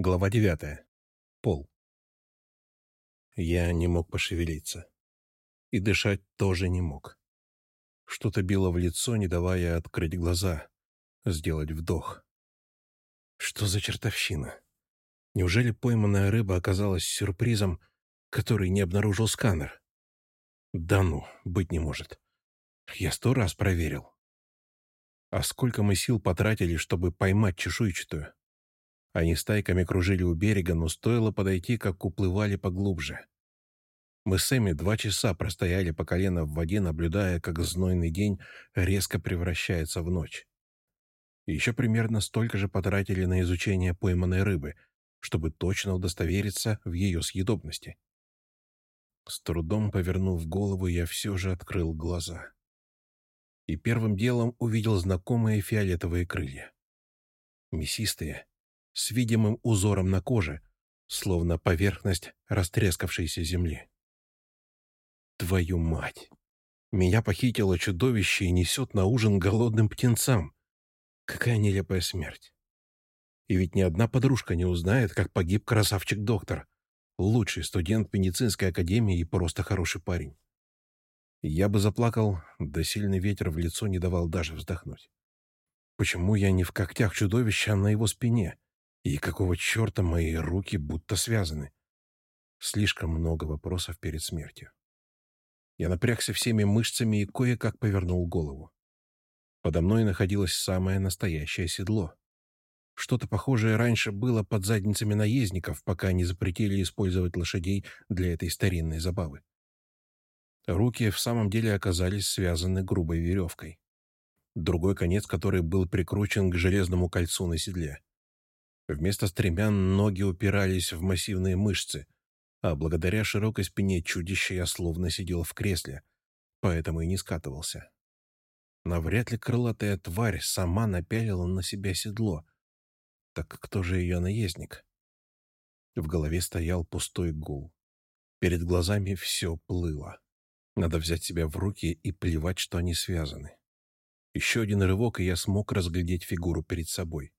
Глава девятая. Пол. Я не мог пошевелиться. И дышать тоже не мог. Что-то било в лицо, не давая открыть глаза, сделать вдох. Что за чертовщина? Неужели пойманная рыба оказалась сюрпризом, который не обнаружил сканер? Да ну, быть не может. Я сто раз проверил. А сколько мы сил потратили, чтобы поймать чешуйчатую? Они стайками кружили у берега, но стоило подойти, как уплывали поглубже. Мы с Эми два часа простояли по колено в воде, наблюдая, как знойный день резко превращается в ночь. Еще примерно столько же потратили на изучение пойманной рыбы, чтобы точно удостовериться в ее съедобности. С трудом повернув голову, я все же открыл глаза. И первым делом увидел знакомые фиолетовые крылья. Мясистые, с видимым узором на коже, словно поверхность растрескавшейся земли. Твою мать! Меня похитило чудовище и несет на ужин голодным птенцам. Какая нелепая смерть. И ведь ни одна подружка не узнает, как погиб красавчик-доктор, лучший студент медицинской академии и просто хороший парень. Я бы заплакал, да сильный ветер в лицо не давал даже вздохнуть. Почему я не в когтях чудовища, а на его спине? И какого черта мои руки будто связаны? Слишком много вопросов перед смертью. Я напрягся всеми мышцами и кое-как повернул голову. Подо мной находилось самое настоящее седло. Что-то похожее раньше было под задницами наездников, пока не запретили использовать лошадей для этой старинной забавы. Руки в самом деле оказались связаны грубой веревкой. Другой конец которой был прикручен к железному кольцу на седле. Вместо стремян ноги упирались в массивные мышцы, а благодаря широкой спине чудища я словно сидел в кресле, поэтому и не скатывался. Навряд ли крылатая тварь сама напялила на себя седло. Так кто же ее наездник? В голове стоял пустой гул. Перед глазами все плыло. Надо взять себя в руки и плевать, что они связаны. Еще один рывок, и я смог разглядеть фигуру перед собой.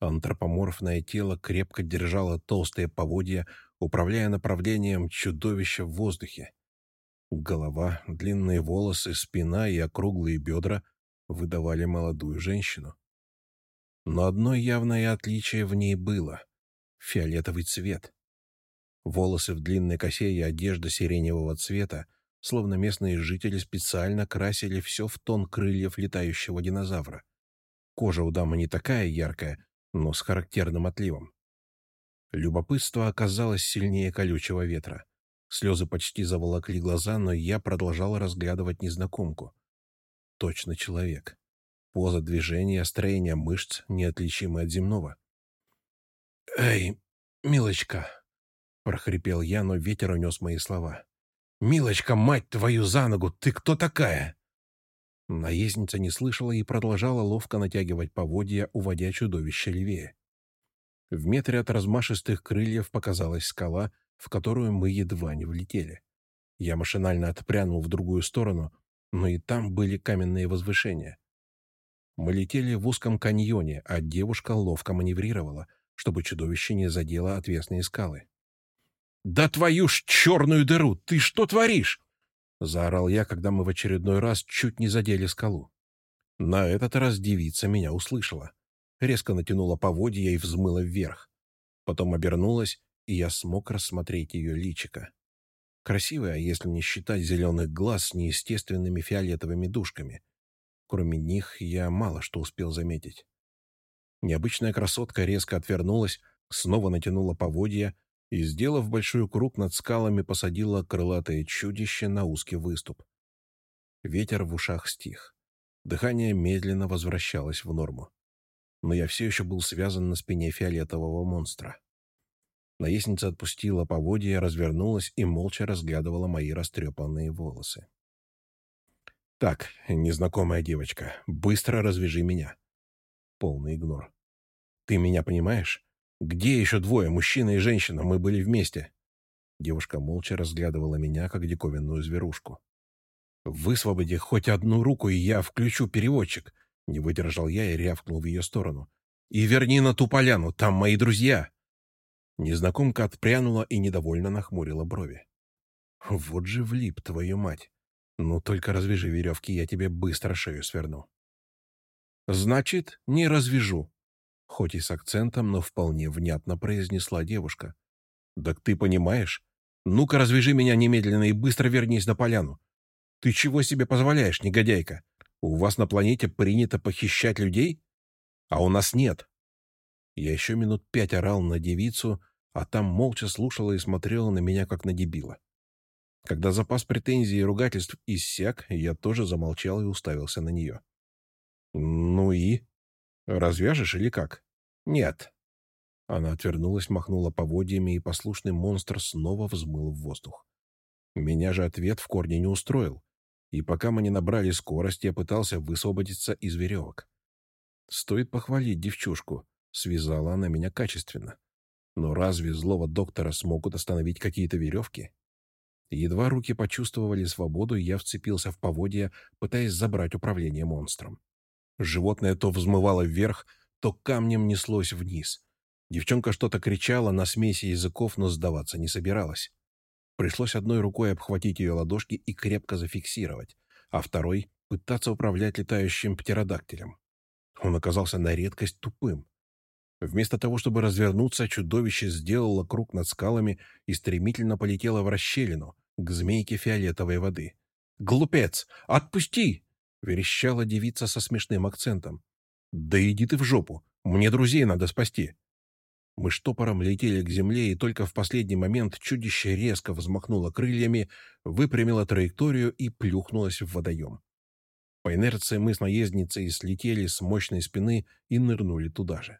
Антропоморфное тело крепко держало толстые поводья, управляя направлением чудовища в воздухе. Голова, длинные волосы, спина и округлые бедра выдавали молодую женщину. Но одно явное отличие в ней было — фиолетовый цвет. Волосы в длинной косе и одежда сиреневого цвета, словно местные жители специально красили все в тон крыльев летающего динозавра. Кожа у дамы не такая яркая, но с характерным отливом. Любопытство оказалось сильнее колючего ветра. Слезы почти заволокли глаза, но я продолжал разглядывать незнакомку. Точно человек. Поза движения, строение мышц неотличимы от земного. «Эй, милочка!» — прохрипел я, но ветер унес мои слова. «Милочка, мать твою за ногу! Ты кто такая?» Наездница не слышала и продолжала ловко натягивать поводья, уводя чудовище левее. В метре от размашистых крыльев показалась скала, в которую мы едва не влетели. Я машинально отпрянул в другую сторону, но и там были каменные возвышения. Мы летели в узком каньоне, а девушка ловко маневрировала, чтобы чудовище не задело отвесные скалы. «Да твою ж черную дыру! Ты что творишь?» — заорал я, когда мы в очередной раз чуть не задели скалу. На этот раз девица меня услышала. Резко натянула поводья и взмыла вверх. Потом обернулась, и я смог рассмотреть ее личико. Красивая, если не считать зеленых глаз с неестественными фиолетовыми дужками. Кроме них я мало что успел заметить. Необычная красотка резко отвернулась, снова натянула поводья и, сделав большой круг над скалами, посадила крылатое чудище на узкий выступ. Ветер в ушах стих. Дыхание медленно возвращалось в норму. Но я все еще был связан на спине фиолетового монстра. Наездница отпустила поводья, развернулась и молча разглядывала мои растрепанные волосы. «Так, незнакомая девочка, быстро развяжи меня». Полный игнор. «Ты меня понимаешь? «Где еще двое, мужчина и женщина? Мы были вместе». Девушка молча разглядывала меня, как диковинную зверушку. «Высвободи хоть одну руку, и я включу переводчик», — не выдержал я и рявкнул в ее сторону. «И верни на ту поляну, там мои друзья». Незнакомка отпрянула и недовольно нахмурила брови. «Вот же влип, твою мать! Ну, только развяжи веревки, я тебе быстро шею сверну». «Значит, не развяжу», — хоть и с акцентом, но вполне внятно произнесла девушка. «Так ты понимаешь? Ну-ка, развяжи меня немедленно и быстро вернись на поляну. Ты чего себе позволяешь, негодяйка? У вас на планете принято похищать людей? А у нас нет». Я еще минут пять орал на девицу, а там молча слушала и смотрела на меня, как на дебила. Когда запас претензий и ругательств иссяк, я тоже замолчал и уставился на нее. «Ну и? Развяжешь или как?» «Нет». Она отвернулась, махнула поводьями, и послушный монстр снова взмыл в воздух. Меня же ответ в корне не устроил, и пока мы не набрали скорость, я пытался высвободиться из веревок. Стоит похвалить девчушку, связала она меня качественно. Но разве злого доктора смогут остановить какие-то веревки? Едва руки почувствовали свободу, я вцепился в поводья, пытаясь забрать управление монстром. Животное то взмывало вверх, то камнем неслось вниз. Девчонка что-то кричала на смеси языков, но сдаваться не собиралась. Пришлось одной рукой обхватить ее ладошки и крепко зафиксировать, а второй — пытаться управлять летающим птеродактилем. Он оказался на редкость тупым. Вместо того, чтобы развернуться, чудовище сделало круг над скалами и стремительно полетело в расщелину, к змейке фиолетовой воды. «Глупец! Отпусти!» — верещала девица со смешным акцентом. «Да иди ты в жопу! Мне друзей надо спасти!» Мы штопором летели к земле, и только в последний момент чудище резко взмахнуло крыльями, выпрямило траекторию и плюхнулось в водоем. По инерции мы с наездницей слетели с мощной спины и нырнули туда же.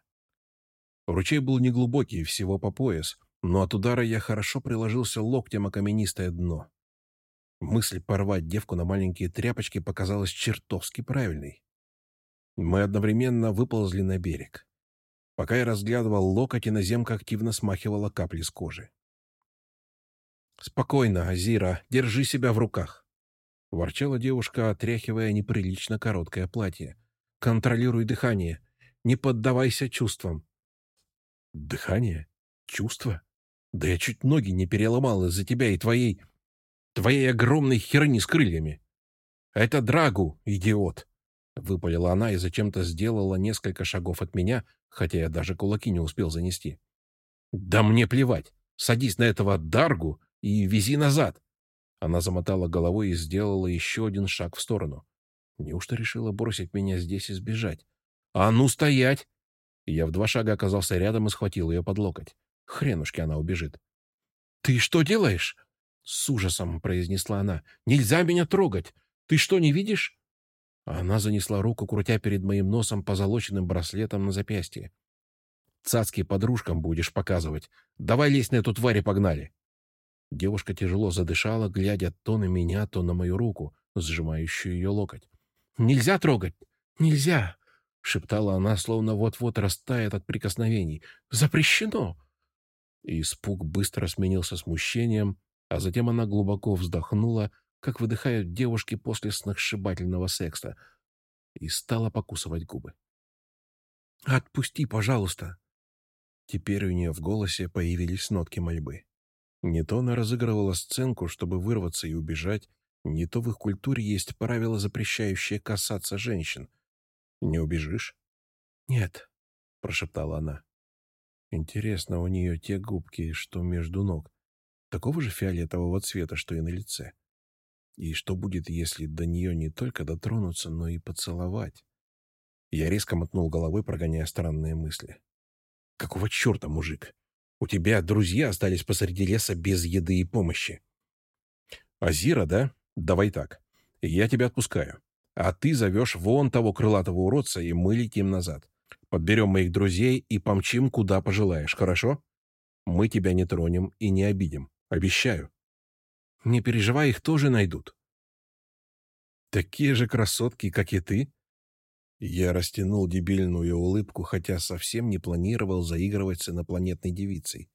Ручей был неглубокий, всего по пояс, но от удара я хорошо приложился локтем о каменистое дно. Мысль порвать девку на маленькие тряпочки показалась чертовски правильной. Мы одновременно выползли на берег. Пока я разглядывал локоть, иноземка активно смахивала капли с кожи. «Спокойно, Азира, держи себя в руках!» — ворчала девушка, отряхивая неприлично короткое платье. «Контролируй дыхание. Не поддавайся чувствам. Дыхание? Чувство? Да я чуть ноги не переломал из-за тебя и твоей... твоей огромной херни с крыльями. Это Драгу, идиот!» Выпалила она и зачем-то сделала несколько шагов от меня, хотя я даже кулаки не успел занести. «Да мне плевать! Садись на этого Даргу и вези назад!» Она замотала головой и сделала еще один шаг в сторону. Неужто решила бросить меня здесь и сбежать? «А ну стоять!» Я в два шага оказался рядом и схватил ее под локоть. Хренушки она убежит. «Ты что делаешь?» С ужасом произнесла она. «Нельзя меня трогать! Ты что, не видишь?» Она занесла руку, крутя перед моим носом позолоченным браслетом на запястье. «Цацки подружкам будешь показывать. Давай лезь на эту тварь и погнали!» Девушка тяжело задышала, глядя то на меня, то на мою руку, сжимающую ее локоть. «Нельзя трогать! Нельзя!» — шептала она, словно вот-вот растает от прикосновений. «Запрещено!» И испуг быстро сменился смущением, а затем она глубоко вздохнула, как выдыхают девушки после сногсшибательного секса, и стала покусывать губы. «Отпусти, пожалуйста!» Теперь у нее в голосе появились нотки мольбы. Не то она разыгрывала сценку, чтобы вырваться и убежать, не то в их культуре есть правило, запрещающее касаться женщин — не убежишь? Нет, прошептала она. Интересно, у нее те губки, что между ног, такого же фиолетового цвета, что и на лице. И что будет, если до нее не только дотронуться, но и поцеловать? Я резко мотнул головой, прогоняя странные мысли. «Какого черта, мужик? У тебя друзья остались посреди леса без еды и помощи». «Азира, да? Давай так. Я тебя отпускаю а ты зовешь вон того крылатого уродца, и мы летим назад. Подберем моих друзей и помчим, куда пожелаешь, хорошо? Мы тебя не тронем и не обидим. Обещаю. Не переживай, их тоже найдут. Такие же красотки, как и ты? Я растянул дебильную улыбку, хотя совсем не планировал заигрывать с инопланетной девицей.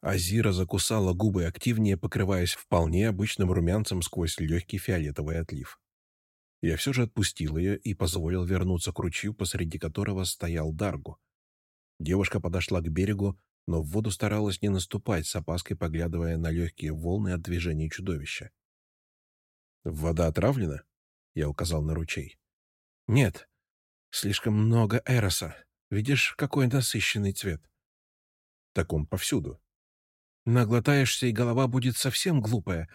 Азира закусала губы активнее, покрываясь вполне обычным румянцем сквозь легкий фиолетовый отлив. Я все же отпустил ее и позволил вернуться к ручью, посреди которого стоял Даргу. Девушка подошла к берегу, но в воду старалась не наступать, с опаской поглядывая на легкие волны от движения чудовища. «Вода отравлена?» — я указал на ручей. «Нет, слишком много эроса. Видишь, какой насыщенный цвет?» «Так он повсюду». «Наглотаешься, и голова будет совсем глупая».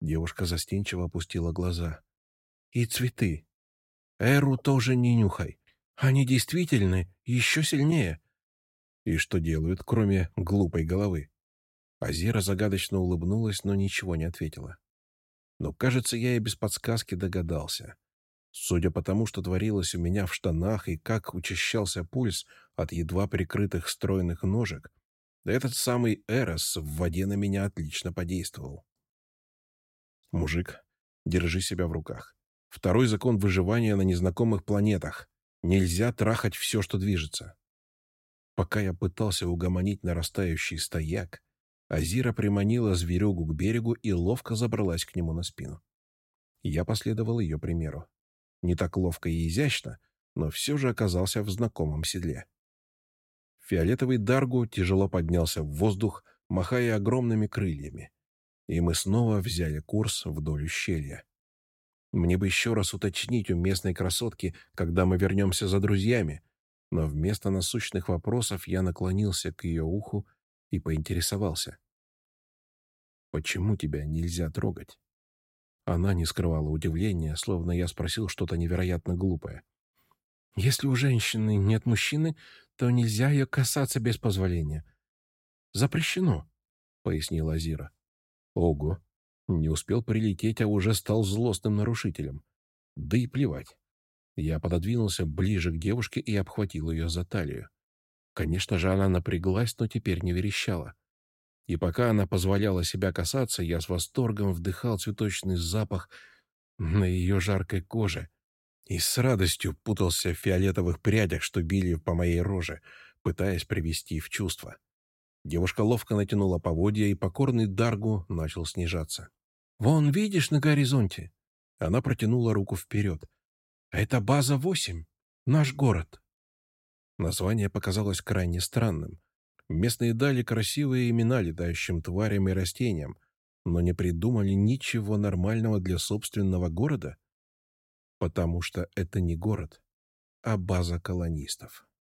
Девушка застенчиво опустила глаза. «И цветы. Эру тоже не нюхай. Они действительно еще сильнее. И что делают, кроме глупой головы? Азира загадочно улыбнулась, но ничего не ответила. Но, кажется, я и без подсказки догадался. Судя по тому, что творилось у меня в штанах и как учащался пульс от едва прикрытых стройных ножек, этот самый Эрос в воде на меня отлично подействовал. Мужик, держи себя в руках. Второй закон выживания на незнакомых планетах. Нельзя трахать все, что движется. Пока я пытался угомонить нарастающий стояк, Азира приманила зверюгу к берегу и ловко забралась к нему на спину. Я последовал ее примеру. Не так ловко и изящно, но все же оказался в знакомом седле. Фиолетовый Даргу тяжело поднялся в воздух, махая огромными крыльями, и мы снова взяли курс вдоль ущелья. Мне бы еще раз уточнить у местной красотки, когда мы вернемся за друзьями, но вместо насущных вопросов я наклонился к ее уху и поинтересовался. «Почему тебя нельзя трогать?» Она не скрывала удивления, словно я спросил что-то невероятно глупое. «Если у женщины нет мужчины, то нельзя ее касаться без позволения. Запрещено», — пояснила Азира. «Ого, не успел прилететь, а уже стал злостным нарушителем. Да и плевать. Я пододвинулся ближе к девушке и обхватил ее за талию. Конечно же, она напряглась, но теперь не верещала. И пока она позволяла себя касаться, я с восторгом вдыхал цветочный запах на ее жаркой коже и с радостью путался в фиолетовых прядях, что били по моей роже, пытаясь привести в чувство. Девушка ловко натянула поводья, и покорный Даргу начал снижаться. «Вон, видишь, на горизонте?» Она протянула руку вперед. «Это база 8, наш город». Название показалось крайне странным. Местные дали красивые имена летающим тварям и растениям, но не придумали ничего нормального для собственного города, потому что это не город, а база колонистов.